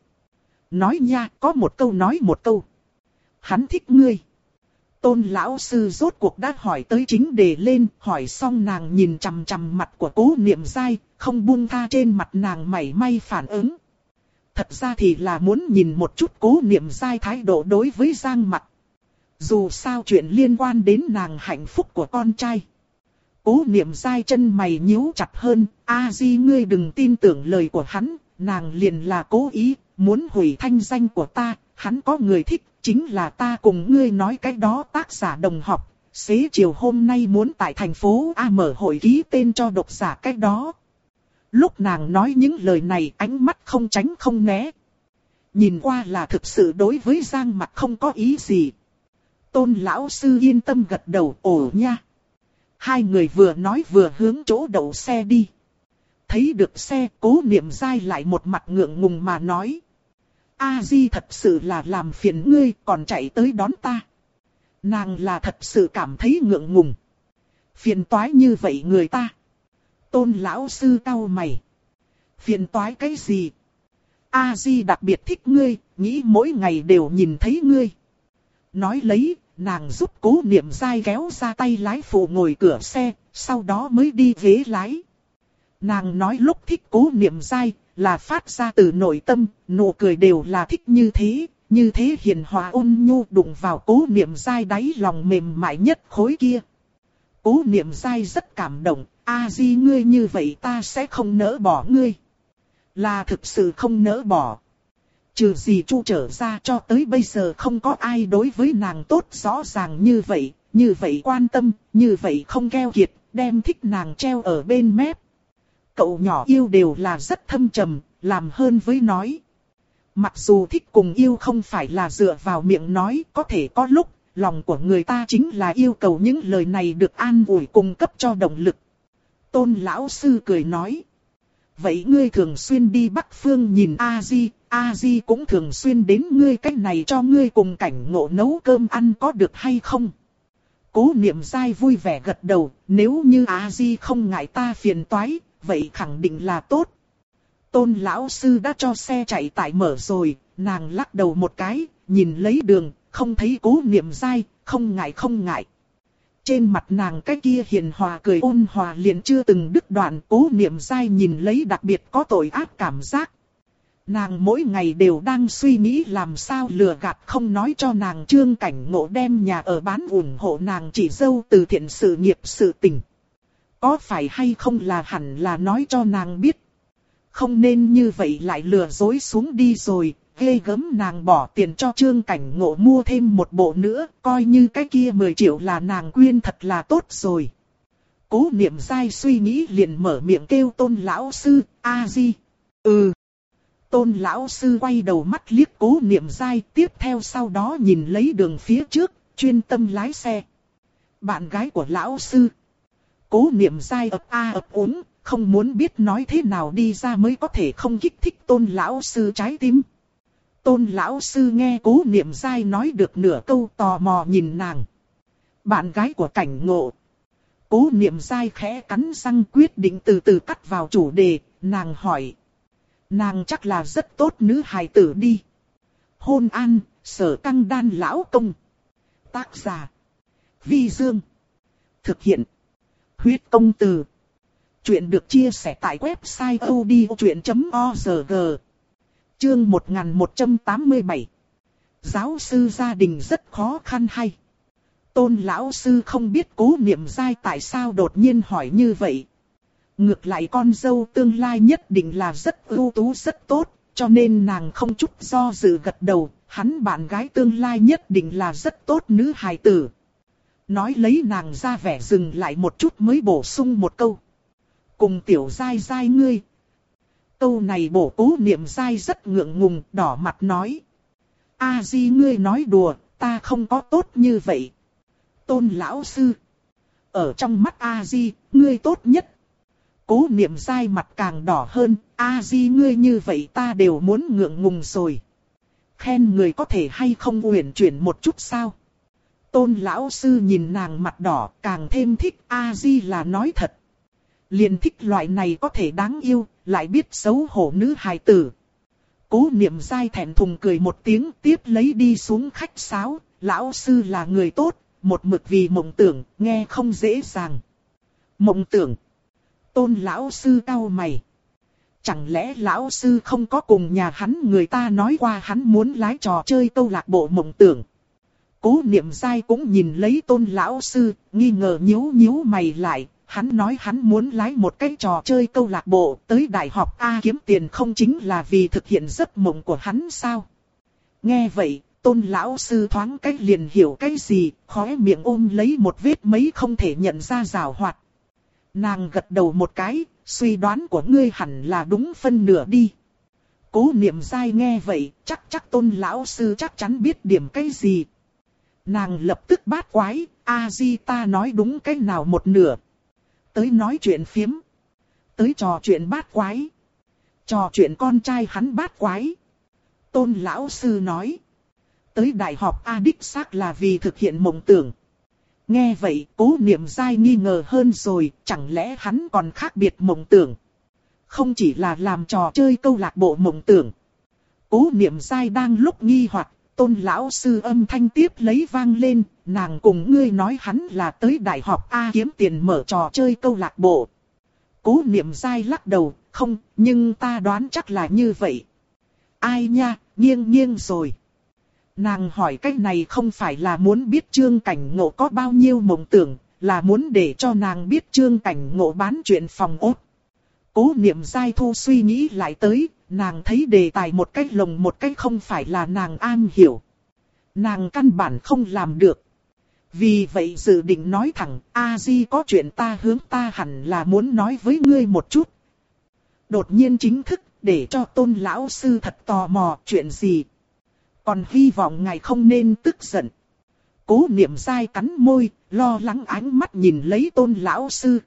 Nói nha, có một câu nói một câu. Hắn thích ngươi. Tôn lão sư rốt cuộc đã hỏi tới chính đề lên, hỏi xong nàng nhìn chằm chằm mặt của cố niệm dai, không buông tha trên mặt nàng mảy may phản ứng. Thật ra thì là muốn nhìn một chút cố niệm dai thái độ đối với Giang mặt. Dù sao chuyện liên quan đến nàng hạnh phúc của con trai. Cố niệm dai chân mày nhíu chặt hơn, a di ngươi đừng tin tưởng lời của hắn, nàng liền là cố ý, muốn hủy thanh danh của ta, hắn có người thích, chính là ta cùng ngươi nói cái đó tác giả đồng học, xế chiều hôm nay muốn tại thành phố A mở hội ký tên cho độc giả cái đó. Lúc nàng nói những lời này ánh mắt không tránh không né. Nhìn qua là thực sự đối với Giang mặt không có ý gì. Tôn lão sư yên tâm gật đầu ổ nha. Hai người vừa nói vừa hướng chỗ đậu xe đi. Thấy được xe cố niệm dai lại một mặt ngượng ngùng mà nói. A Di thật sự là làm phiền ngươi còn chạy tới đón ta. Nàng là thật sự cảm thấy ngượng ngùng. Phiền toái như vậy người ta. Tôn lão sư cau mày. Phiền toái cái gì? A Di đặc biệt thích ngươi, nghĩ mỗi ngày đều nhìn thấy ngươi. Nói lấy, nàng giúp cố niệm dai kéo ra tay lái phụ ngồi cửa xe, sau đó mới đi ghế lái. Nàng nói lúc thích cố niệm dai, là phát ra từ nội tâm, nụ cười đều là thích như thế, như thế hiền hòa ôn nhu đụng vào cố niệm dai đáy lòng mềm mại nhất khối kia. Cố niệm dai rất cảm động, a di ngươi như vậy ta sẽ không nỡ bỏ ngươi. Là thực sự không nỡ bỏ. Trừ gì chu trở ra cho tới bây giờ không có ai đối với nàng tốt rõ ràng như vậy, như vậy quan tâm, như vậy không keo kiệt, đem thích nàng treo ở bên mép. Cậu nhỏ yêu đều là rất thâm trầm, làm hơn với nói. Mặc dù thích cùng yêu không phải là dựa vào miệng nói, có thể có lúc, lòng của người ta chính là yêu cầu những lời này được an ủi cung cấp cho động lực. Tôn lão sư cười nói. Vậy ngươi thường xuyên đi Bắc Phương nhìn A-di, A-di cũng thường xuyên đến ngươi cách này cho ngươi cùng cảnh ngộ nấu cơm ăn có được hay không? Cố niệm dai vui vẻ gật đầu, nếu như A-di không ngại ta phiền toái, vậy khẳng định là tốt. Tôn lão sư đã cho xe chạy tại mở rồi, nàng lắc đầu một cái, nhìn lấy đường, không thấy cố niệm dai, không ngại không ngại. Trên mặt nàng cái kia hiền hòa cười ôn hòa liền chưa từng đứt đoạn cố niệm dai nhìn lấy đặc biệt có tội ác cảm giác. Nàng mỗi ngày đều đang suy nghĩ làm sao lừa gạt không nói cho nàng trương cảnh ngộ đem nhà ở bán ủng hộ nàng chỉ dâu từ thiện sự nghiệp sự tình. Có phải hay không là hẳn là nói cho nàng biết. Không nên như vậy lại lừa dối xuống đi rồi, ghê gớm nàng bỏ tiền cho trương cảnh ngộ mua thêm một bộ nữa, coi như cái kia 10 triệu là nàng quyên thật là tốt rồi. Cố niệm dai suy nghĩ liền mở miệng kêu tôn lão sư, A-di. Ừ. Tôn lão sư quay đầu mắt liếc cố niệm dai tiếp theo sau đó nhìn lấy đường phía trước, chuyên tâm lái xe. Bạn gái của lão sư. Cố niệm dai ập a ập úng, không muốn biết nói thế nào đi ra mới có thể không kích thích tôn lão sư trái tim. Tôn lão sư nghe cố niệm dai nói được nửa câu tò mò nhìn nàng. Bạn gái của cảnh ngộ. Cố niệm dai khẽ cắn răng quyết định từ từ cắt vào chủ đề, nàng hỏi. Nàng chắc là rất tốt nữ hài tử đi. Hôn an, sở căng đan lão công. Tác giả. Vi Dương. Thực hiện. Huyết công từ. Chuyện được chia sẻ tại website odchuyện.org. Chương 1187. Giáo sư gia đình rất khó khăn hay. Tôn lão sư không biết cố niệm dai tại sao đột nhiên hỏi như vậy. Ngược lại con dâu tương lai nhất định là rất ưu tú rất tốt, cho nên nàng không chút do dự gật đầu, hắn bạn gái tương lai nhất định là rất tốt nữ hài tử. Nói lấy nàng ra vẻ dừng lại một chút mới bổ sung một câu. Cùng tiểu dai dai ngươi. Câu này bổ cố niệm dai rất ngượng ngùng, đỏ mặt nói. A di ngươi nói đùa, ta không có tốt như vậy. Tôn lão sư. Ở trong mắt A di, ngươi tốt nhất. Cố niệm dai mặt càng đỏ hơn, A di ngươi như vậy ta đều muốn ngượng ngùng rồi. Khen người có thể hay không uyển chuyển một chút sao? Tôn lão sư nhìn nàng mặt đỏ càng thêm thích A-di là nói thật. Liền thích loại này có thể đáng yêu, lại biết xấu hổ nữ hài tử. Cố niệm dai thẹn thùng cười một tiếng tiếp lấy đi xuống khách sáo, lão sư là người tốt, một mực vì mộng tưởng, nghe không dễ dàng. Mộng tưởng. Tôn lão sư cau mày. Chẳng lẽ lão sư không có cùng nhà hắn người ta nói qua hắn muốn lái trò chơi câu lạc bộ mộng tưởng. Cố niệm dai cũng nhìn lấy tôn lão sư, nghi ngờ nhíu nhíu mày lại, hắn nói hắn muốn lái một cái trò chơi câu lạc bộ tới đại học A kiếm tiền không chính là vì thực hiện giấc mộng của hắn sao. Nghe vậy, tôn lão sư thoáng cách liền hiểu cái gì, khóe miệng ôm lấy một vết mấy không thể nhận ra rào hoạt. Nàng gật đầu một cái, suy đoán của ngươi hẳn là đúng phân nửa đi. Cố niệm dai nghe vậy, chắc chắc tôn lão sư chắc chắn biết điểm cái gì. Nàng lập tức bát quái, A-di ta nói đúng cái nào một nửa. Tới nói chuyện phiếm. Tới trò chuyện bát quái. Trò chuyện con trai hắn bát quái. Tôn lão sư nói. Tới đại học A đích xác là vì thực hiện mộng tưởng. Nghe vậy, cố niệm dai nghi ngờ hơn rồi, chẳng lẽ hắn còn khác biệt mộng tưởng. Không chỉ là làm trò chơi câu lạc bộ mộng tưởng. Cố niệm dai đang lúc nghi hoặc tôn lão sư âm thanh tiếp lấy vang lên, nàng cùng ngươi nói hắn là tới đại học A kiếm tiền mở trò chơi câu lạc bộ. Cố niệm dai lắc đầu, không, nhưng ta đoán chắc là như vậy. Ai nha, nghiêng nghiêng rồi. Nàng hỏi cái này không phải là muốn biết trương cảnh ngộ có bao nhiêu mộng tưởng, là muốn để cho nàng biết trương cảnh ngộ bán chuyện phòng ốt. Cố niệm dai thu suy nghĩ lại tới, nàng thấy đề tài một cách lồng một cách không phải là nàng an hiểu. Nàng căn bản không làm được. Vì vậy dự định nói thẳng, A-di có chuyện ta hướng ta hẳn là muốn nói với ngươi một chút. Đột nhiên chính thức, để cho tôn lão sư thật tò mò chuyện gì. Còn hy vọng ngài không nên tức giận. Cố niệm dai cắn môi, lo lắng ánh mắt nhìn lấy tôn lão sư.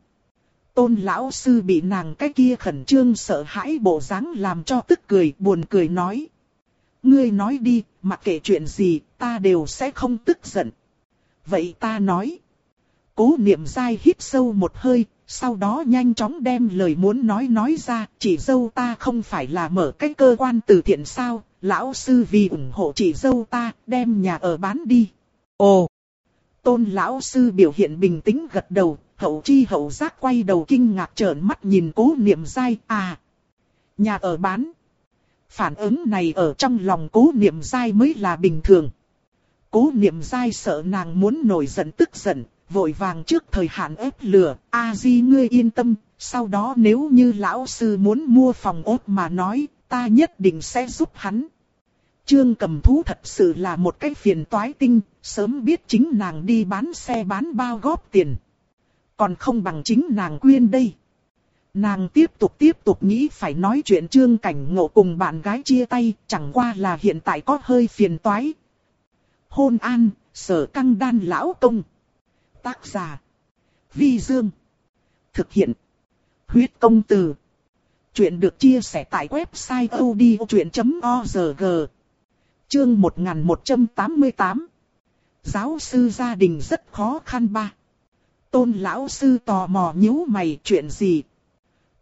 Tôn lão sư bị nàng cái kia khẩn trương sợ hãi bộ dáng làm cho tức cười buồn cười nói. Ngươi nói đi, mặc kệ chuyện gì, ta đều sẽ không tức giận. Vậy ta nói. Cố niệm dai hít sâu một hơi, sau đó nhanh chóng đem lời muốn nói nói ra, chỉ dâu ta không phải là mở cái cơ quan từ thiện sao, lão sư vì ủng hộ chỉ dâu ta, đem nhà ở bán đi. Ồ! Tôn lão sư biểu hiện bình tĩnh gật đầu, hậu chi hậu giác quay đầu kinh ngạc trợn mắt nhìn cố niệm dai, à! Nhà ở bán. Phản ứng này ở trong lòng cố niệm dai mới là bình thường. Cố niệm dai sợ nàng muốn nổi giận tức giận, vội vàng trước thời hạn ép lừa, a di ngươi yên tâm, sau đó nếu như lão sư muốn mua phòng ốt mà nói, ta nhất định sẽ giúp hắn. Trương cầm thú thật sự là một cái phiền toái tinh, sớm biết chính nàng đi bán xe bán bao góp tiền. Còn không bằng chính nàng quyên đây. Nàng tiếp tục tiếp tục nghĩ phải nói chuyện trương cảnh ngộ cùng bạn gái chia tay, chẳng qua là hiện tại có hơi phiền toái. Hôn an, sở căng đan lão công. Tác giả. Vi Dương. Thực hiện. Huyết công từ. Chuyện được chia sẻ tại website odchuyện.org. Chương 1188. Giáo sư gia đình rất khó khăn ba. Tôn lão sư tò mò nhíu mày chuyện gì.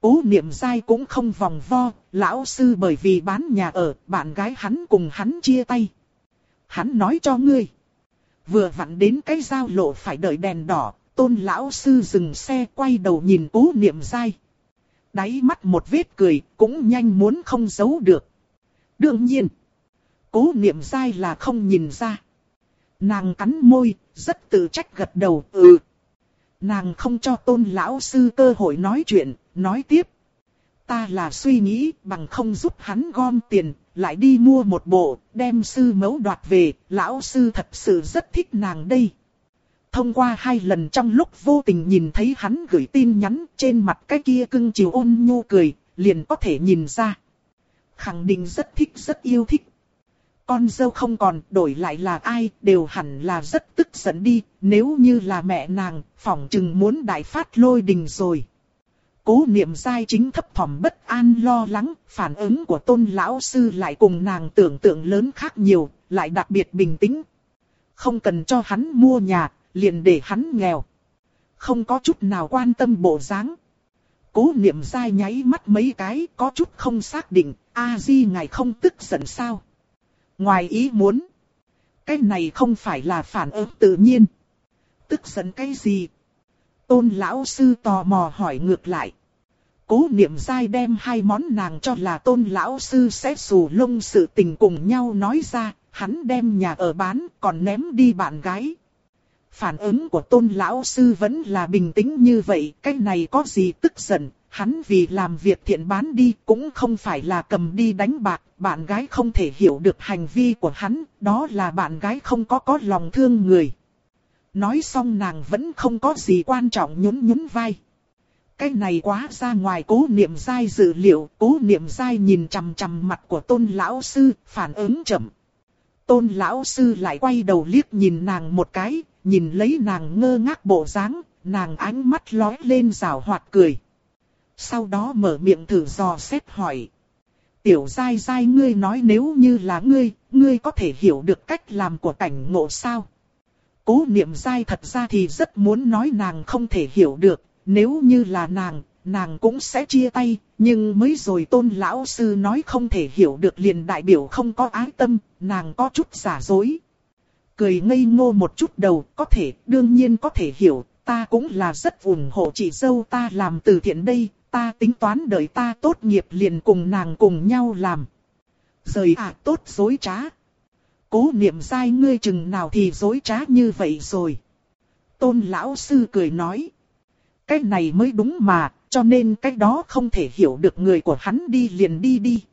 Cố niệm dai cũng không vòng vo, lão sư bởi vì bán nhà ở, bạn gái hắn cùng hắn chia tay. Hắn nói cho ngươi. Vừa vặn đến cái giao lộ phải đợi đèn đỏ, tôn lão sư dừng xe quay đầu nhìn cố niệm dai. Đáy mắt một vết cười, cũng nhanh muốn không giấu được. Đương nhiên, cố niệm dai là không nhìn ra. Nàng cắn môi, rất tự trách gật đầu, ừ. Nàng không cho tôn lão sư cơ hội nói chuyện, nói tiếp. Ta là suy nghĩ bằng không giúp hắn gom tiền, lại đi mua một bộ, đem sư mẫu đoạt về, lão sư thật sự rất thích nàng đây. Thông qua hai lần trong lúc vô tình nhìn thấy hắn gửi tin nhắn trên mặt cái kia cưng chiều ôn nhu cười, liền có thể nhìn ra. Khẳng định rất thích rất yêu thích. Con dâu không còn đổi lại là ai đều hẳn là rất tức giận đi, nếu như là mẹ nàng, phỏng chừng muốn đại phát lôi đình rồi. Cố niệm dai chính thấp thỏm bất an lo lắng, phản ứng của tôn lão sư lại cùng nàng tưởng tượng lớn khác nhiều, lại đặc biệt bình tĩnh. Không cần cho hắn mua nhà, liền để hắn nghèo. Không có chút nào quan tâm bộ dáng. Cố niệm dai nháy mắt mấy cái, có chút không xác định, a di ngài không tức giận sao. Ngoài ý muốn, cái này không phải là phản ứng tự nhiên. Tức giận cái gì? Tôn lão sư tò mò hỏi ngược lại. Cố niệm dai đem hai món nàng cho là tôn lão sư sẽ xù lông sự tình cùng nhau nói ra, hắn đem nhà ở bán còn ném đi bạn gái. Phản ứng của tôn lão sư vẫn là bình tĩnh như vậy, cái này có gì tức giận, hắn vì làm việc thiện bán đi cũng không phải là cầm đi đánh bạc, bạn gái không thể hiểu được hành vi của hắn, đó là bạn gái không có có lòng thương người. Nói xong nàng vẫn không có gì quan trọng nhún nhún vai. Cái này quá ra ngoài cố niệm dai dự liệu, cố niệm dai nhìn chằm chằm mặt của tôn lão sư, phản ứng chậm. Tôn lão sư lại quay đầu liếc nhìn nàng một cái, nhìn lấy nàng ngơ ngác bộ dáng, nàng ánh mắt lóe lên rào hoạt cười. Sau đó mở miệng thử dò xét hỏi. Tiểu dai dai ngươi nói nếu như là ngươi, ngươi có thể hiểu được cách làm của cảnh ngộ sao? Cố niệm dai thật ra thì rất muốn nói nàng không thể hiểu được, nếu như là nàng, nàng cũng sẽ chia tay, nhưng mới rồi tôn lão sư nói không thể hiểu được liền đại biểu không có ái tâm, nàng có chút giả dối. Cười ngây ngô một chút đầu, có thể, đương nhiên có thể hiểu, ta cũng là rất ủng hộ chị dâu ta làm từ thiện đây, ta tính toán đợi ta tốt nghiệp liền cùng nàng cùng nhau làm. Rời à tốt dối trá. Cố niệm sai ngươi chừng nào thì dối trá như vậy rồi. Tôn lão sư cười nói. Cái này mới đúng mà, cho nên cái đó không thể hiểu được người của hắn đi liền đi đi.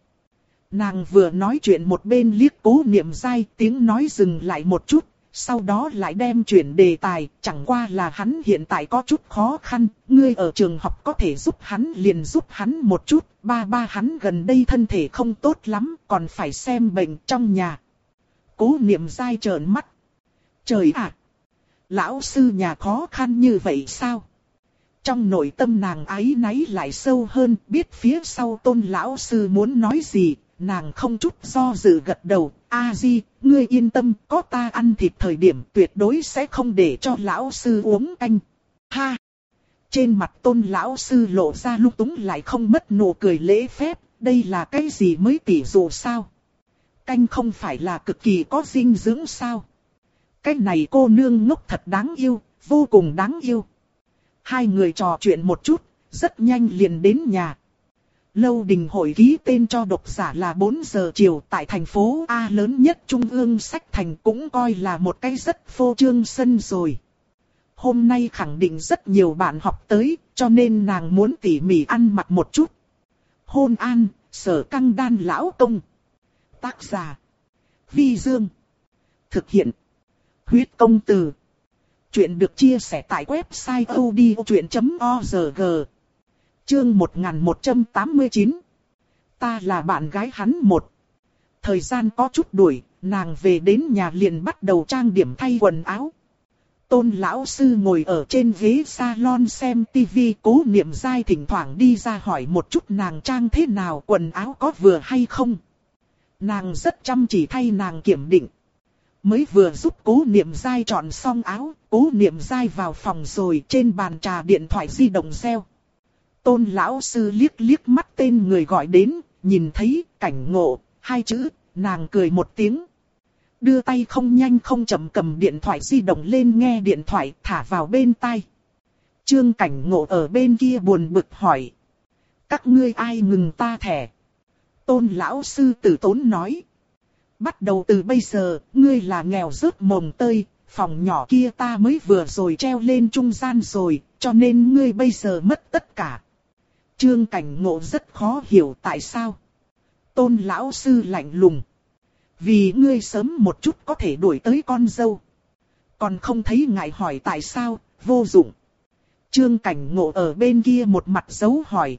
Nàng vừa nói chuyện một bên liếc cố niệm dai tiếng nói dừng lại một chút, sau đó lại đem chuyển đề tài, chẳng qua là hắn hiện tại có chút khó khăn, ngươi ở trường học có thể giúp hắn liền giúp hắn một chút, ba ba hắn gần đây thân thể không tốt lắm, còn phải xem bệnh trong nhà. Cố niệm dai trợn mắt. Trời ạ! Lão sư nhà khó khăn như vậy sao? Trong nội tâm nàng ấy náy lại sâu hơn, biết phía sau tôn lão sư muốn nói gì, nàng không chút do dự gật đầu, a di, ngươi yên tâm, có ta ăn thịt thời điểm tuyệt đối sẽ không để cho lão sư uống canh. Ha! Trên mặt tôn lão sư lộ ra lúc túng lại không mất nụ cười lễ phép, đây là cái gì mới tỉ dụ sao? Canh không phải là cực kỳ có dinh dưỡng sao? Cái này cô nương ngốc thật đáng yêu, vô cùng đáng yêu. Hai người trò chuyện một chút, rất nhanh liền đến nhà. Lâu đình hội ký tên cho độc giả là 4 giờ chiều tại thành phố A lớn nhất Trung ương Sách Thành cũng coi là một cái rất phô trương sân rồi. Hôm nay khẳng định rất nhiều bạn học tới, cho nên nàng muốn tỉ mỉ ăn mặc một chút. Hôn an, sở căng đan lão công. Tác giả. Vi Dương. Thực hiện. Huyết công từ. Chuyện được chia sẻ tại website odchuyện.org. Chương 1189. Ta là bạn gái hắn một. Thời gian có chút đuổi, nàng về đến nhà liền bắt đầu trang điểm thay quần áo. Tôn lão sư ngồi ở trên ghế salon xem tivi cố niệm dai thỉnh thoảng đi ra hỏi một chút nàng trang thế nào quần áo có vừa hay không. Nàng rất chăm chỉ thay nàng kiểm định. Mới vừa giúp cố niệm dai chọn xong áo, cố niệm dai vào phòng rồi trên bàn trà điện thoại di động reo. Tôn lão sư liếc liếc mắt tên người gọi đến, nhìn thấy cảnh ngộ, hai chữ, nàng cười một tiếng. Đưa tay không nhanh không chậm cầm điện thoại di động lên nghe điện thoại thả vào bên tai. Trương cảnh ngộ ở bên kia buồn bực hỏi. Các ngươi ai ngừng ta thẻ? Tôn lão sư tử tốn nói. Bắt đầu từ bây giờ, ngươi là nghèo rớt mồng tơi, phòng nhỏ kia ta mới vừa rồi treo lên trung gian rồi, cho nên ngươi bây giờ mất tất cả. Trương cảnh ngộ rất khó hiểu tại sao. Tôn lão sư lạnh lùng. Vì ngươi sớm một chút có thể đuổi tới con dâu. Còn không thấy ngại hỏi tại sao, vô dụng. Trương cảnh ngộ ở bên kia một mặt dấu hỏi.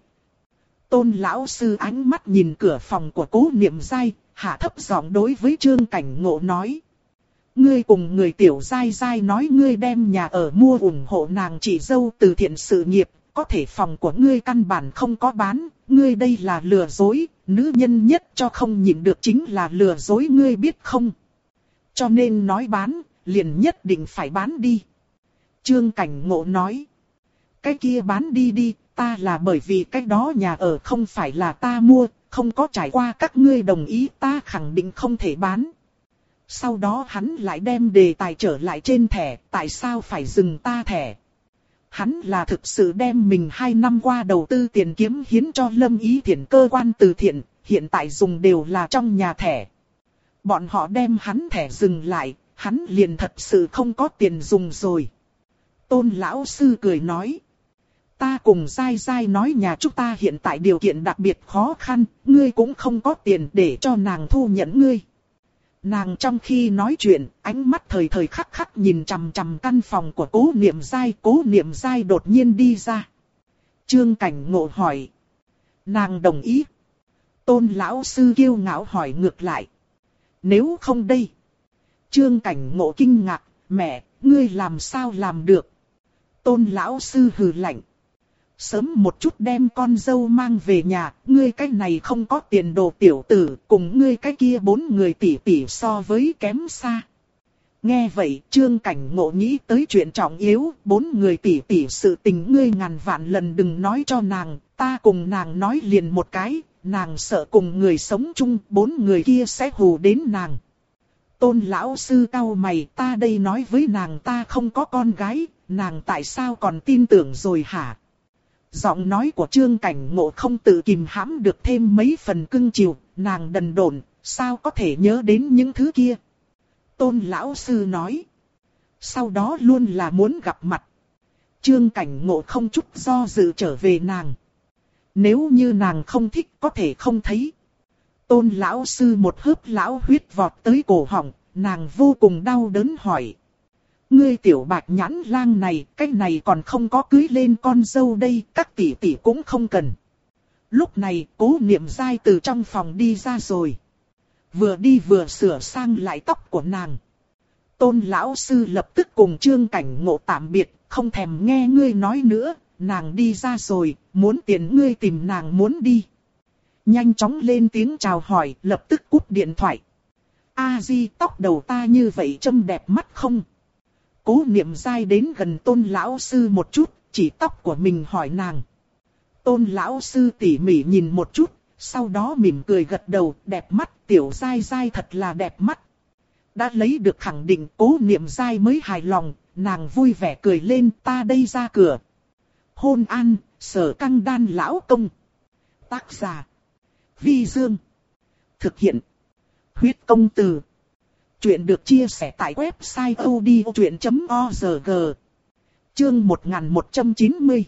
Tôn lão sư ánh mắt nhìn cửa phòng của cố niệm dai, hạ thấp giọng đối với trương cảnh ngộ nói. Ngươi cùng người tiểu dai dai nói ngươi đem nhà ở mua ủng hộ nàng chị dâu từ thiện sự nghiệp, có thể phòng của ngươi căn bản không có bán, ngươi đây là lừa dối, nữ nhân nhất cho không nhìn được chính là lừa dối ngươi biết không. Cho nên nói bán, liền nhất định phải bán đi. Trương Cảnh Ngộ nói, cái kia bán đi đi, ta là bởi vì cái đó nhà ở không phải là ta mua, không có trải qua các ngươi đồng ý ta khẳng định không thể bán. Sau đó hắn lại đem đề tài trở lại trên thẻ, tại sao phải dừng ta thẻ. Hắn là thực sự đem mình hai năm qua đầu tư tiền kiếm hiến cho lâm ý thiện cơ quan từ thiện, hiện tại dùng đều là trong nhà thẻ. bọn họ đem hắn thẻ dừng lại, hắn liền thật sự không có tiền dùng rồi. Tôn lão sư cười nói. Ta cùng dai dai nói nhà chúng ta hiện tại điều kiện đặc biệt khó khăn, ngươi cũng không có tiền để cho nàng thu nhận ngươi. Nàng trong khi nói chuyện, ánh mắt thời thời khắc khắc nhìn chằm chằm căn phòng của cố niệm dai, cố niệm dai đột nhiên đi ra. Trương cảnh ngộ hỏi. Nàng đồng ý. Tôn lão sư kiêu ngạo hỏi ngược lại. Nếu không đây. Trương cảnh ngộ kinh ngạc, mẹ, ngươi làm sao làm được. Tôn lão sư hừ lạnh. Sớm một chút đem con dâu mang về nhà, ngươi cái này không có tiền đồ tiểu tử, cùng ngươi cái kia bốn người tỷ tỷ so với kém xa. Nghe vậy, trương cảnh ngộ nghĩ tới chuyện trọng yếu, bốn người tỷ tỷ sự tình ngươi ngàn vạn lần đừng nói cho nàng, ta cùng nàng nói liền một cái, nàng sợ cùng người sống chung, bốn người kia sẽ hù đến nàng. Tôn lão sư cao mày, ta đây nói với nàng ta không có con gái, nàng tại sao còn tin tưởng rồi hả? Giọng nói của trương cảnh ngộ không tự kìm hãm được thêm mấy phần cưng chiều, nàng đần độn, sao có thể nhớ đến những thứ kia. Tôn lão sư nói. Sau đó luôn là muốn gặp mặt. Trương cảnh ngộ không chút do dự trở về nàng. Nếu như nàng không thích có thể không thấy. Tôn lão sư một hớp lão huyết vọt tới cổ họng, nàng vô cùng đau đớn hỏi. Ngươi tiểu bạch nhãn lang này, cái này còn không có cưới lên con dâu đây, các tỷ tỷ cũng không cần. Lúc này, cố niệm dai từ trong phòng đi ra rồi. Vừa đi vừa sửa sang lại tóc của nàng. Tôn lão sư lập tức cùng trương cảnh ngộ tạm biệt, không thèm nghe ngươi nói nữa, nàng đi ra rồi, muốn tiền ngươi tìm nàng muốn đi. Nhanh chóng lên tiếng chào hỏi, lập tức cút điện thoại. A di tóc đầu ta như vậy trông đẹp mắt không? Cố niệm dai đến gần tôn lão sư một chút, chỉ tóc của mình hỏi nàng. Tôn lão sư tỉ mỉ nhìn một chút, sau đó mỉm cười gật đầu, đẹp mắt, tiểu dai dai thật là đẹp mắt. Đã lấy được khẳng định cố niệm dai mới hài lòng, nàng vui vẻ cười lên ta đây ra cửa. Hôn an, sở căng đan lão công. Tác giả. Vi Dương. Thực hiện. Huyết công từ. Chuyện được chia sẻ tại website odchuyện.org Chương 1190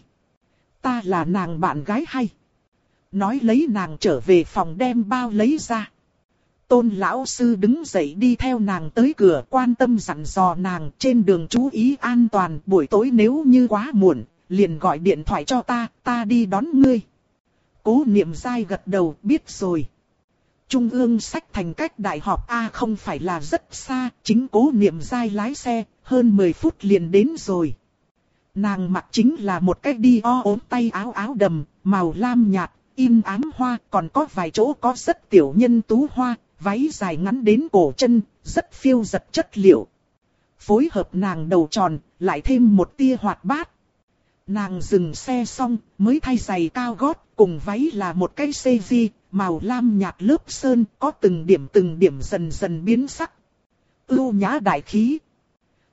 Ta là nàng bạn gái hay? Nói lấy nàng trở về phòng đem bao lấy ra. Tôn lão sư đứng dậy đi theo nàng tới cửa quan tâm dặn dò nàng trên đường chú ý an toàn buổi tối nếu như quá muộn, liền gọi điện thoại cho ta, ta đi đón ngươi. Cố niệm dai gật đầu biết rồi. Trung ương sách thành cách đại học A không phải là rất xa, chính cố niệm dai lái xe, hơn 10 phút liền đến rồi. Nàng mặc chính là một cái đi o ốm tay áo áo đầm, màu lam nhạt, in ám hoa, còn có vài chỗ có rất tiểu nhân tú hoa, váy dài ngắn đến cổ chân, rất phiêu giật chất liệu. Phối hợp nàng đầu tròn, lại thêm một tia hoạt bát. Nàng dừng xe xong, mới thay giày cao gót, cùng váy là một cái xê di, màu lam nhạt lớp sơn, có từng điểm từng điểm dần dần biến sắc. Ưu nhã đại khí.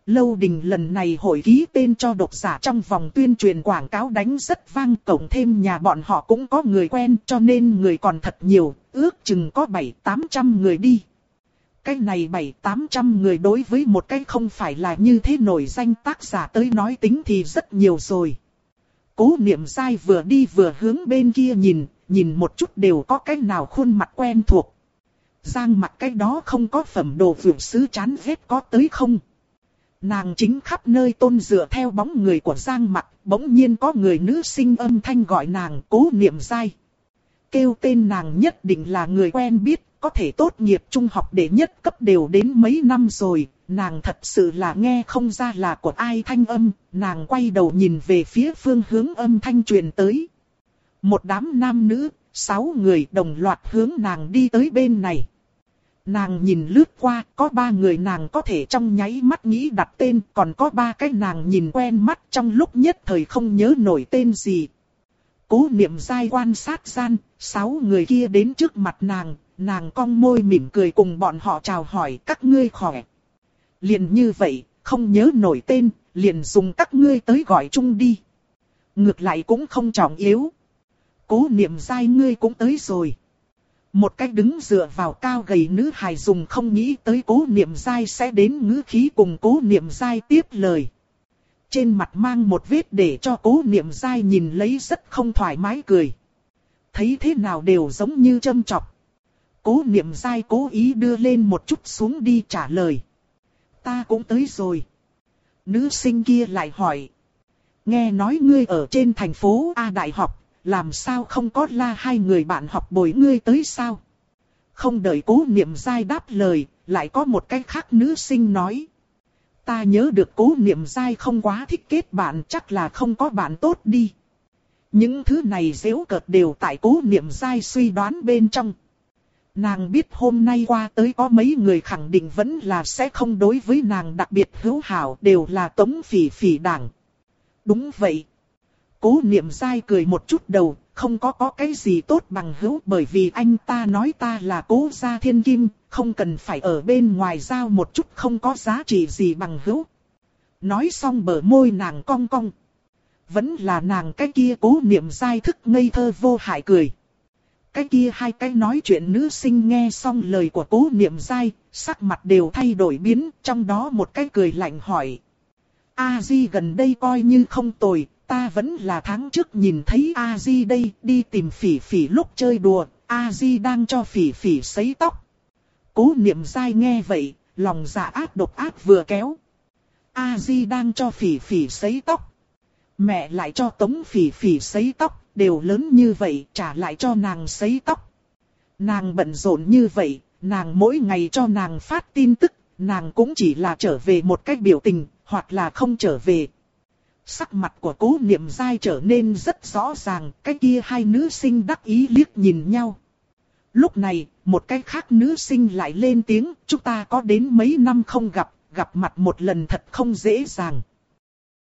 Lâu đình lần này hội ký tên cho độc giả trong vòng tuyên truyền quảng cáo đánh rất vang cộng thêm nhà bọn họ cũng có người quen cho nên người còn thật nhiều, ước chừng có 7-800 người đi. Cái này 7-800 người đối với một cái không phải là như thế nổi danh tác giả tới nói tính thì rất nhiều rồi. Cố niệm dai vừa đi vừa hướng bên kia nhìn, nhìn một chút đều có cái nào khuôn mặt quen thuộc. Giang mặt cái đó không có phẩm đồ vượt sứ chán ghét có tới không. Nàng chính khắp nơi tôn dựa theo bóng người của Giang mặt, bỗng nhiên có người nữ sinh âm thanh gọi nàng cố niệm dai. Kêu tên nàng nhất định là người quen biết, có thể tốt nghiệp trung học để nhất cấp đều đến mấy năm rồi, nàng thật sự là nghe không ra là của ai thanh âm, nàng quay đầu nhìn về phía phương hướng âm thanh truyền tới. Một đám nam nữ, sáu người đồng loạt hướng nàng đi tới bên này. Nàng nhìn lướt qua, có ba người nàng có thể trong nháy mắt nghĩ đặt tên, còn có ba cái nàng nhìn quen mắt trong lúc nhất thời không nhớ nổi tên gì. Cố niệm dai quan sát gian, sáu người kia đến trước mặt nàng, nàng cong môi mỉm cười cùng bọn họ chào hỏi các ngươi khỏe. Liền như vậy, không nhớ nổi tên, liền dùng các ngươi tới gọi chung đi. Ngược lại cũng không trọng yếu. Cố niệm dai ngươi cũng tới rồi. Một cách đứng dựa vào cao gầy nữ hài dùng không nghĩ tới cố niệm dai sẽ đến ngữ khí cùng cố niệm dai tiếp lời. Trên mặt mang một vết để cho cố niệm dai nhìn lấy rất không thoải mái cười. Thấy thế nào đều giống như châm chọc. Cố niệm dai cố ý đưa lên một chút xuống đi trả lời. Ta cũng tới rồi. Nữ sinh kia lại hỏi. Nghe nói ngươi ở trên thành phố A Đại học, làm sao không có la hai người bạn học bồi ngươi tới sao? Không đợi cố niệm dai đáp lời, lại có một cách khác nữ sinh nói. Ta nhớ được cố niệm dai không quá thích kết bạn chắc là không có bạn tốt đi. Những thứ này dễu cợt đều tại cố niệm dai suy đoán bên trong. Nàng biết hôm nay qua tới có mấy người khẳng định vẫn là sẽ không đối với nàng đặc biệt hữu hảo đều là tống phỉ phỉ đảng. Đúng vậy. Cố niệm dai cười một chút đầu, không có có cái gì tốt bằng hữu bởi vì anh ta nói ta là cố gia thiên kim, không cần phải ở bên ngoài giao một chút không có giá trị gì bằng hữu. Nói xong bờ môi nàng cong cong. Vẫn là nàng cái kia cố niệm dai thức ngây thơ vô hại cười. Cái kia hai cái nói chuyện nữ sinh nghe xong lời của cố niệm dai, sắc mặt đều thay đổi biến, trong đó một cái cười lạnh hỏi. A Di gần đây coi như không tồi, ta vẫn là tháng trước nhìn thấy A Di đây, đi tìm phỉ phỉ lúc chơi đùa, A Di đang cho phỉ phỉ sấy tóc. Cố niệm dai nghe vậy, lòng dạ ác độc ác vừa kéo. A Di đang cho phỉ phỉ sấy tóc. Mẹ lại cho tống phỉ phỉ sấy tóc, đều lớn như vậy trả lại cho nàng sấy tóc. Nàng bận rộn như vậy, nàng mỗi ngày cho nàng phát tin tức, nàng cũng chỉ là trở về một cách biểu tình, hoặc là không trở về. Sắc mặt của cố niệm dai trở nên rất rõ ràng, cái kia hai nữ sinh đắc ý liếc nhìn nhau. Lúc này, một cái khác nữ sinh lại lên tiếng, chúng ta có đến mấy năm không gặp, gặp mặt một lần thật không dễ dàng.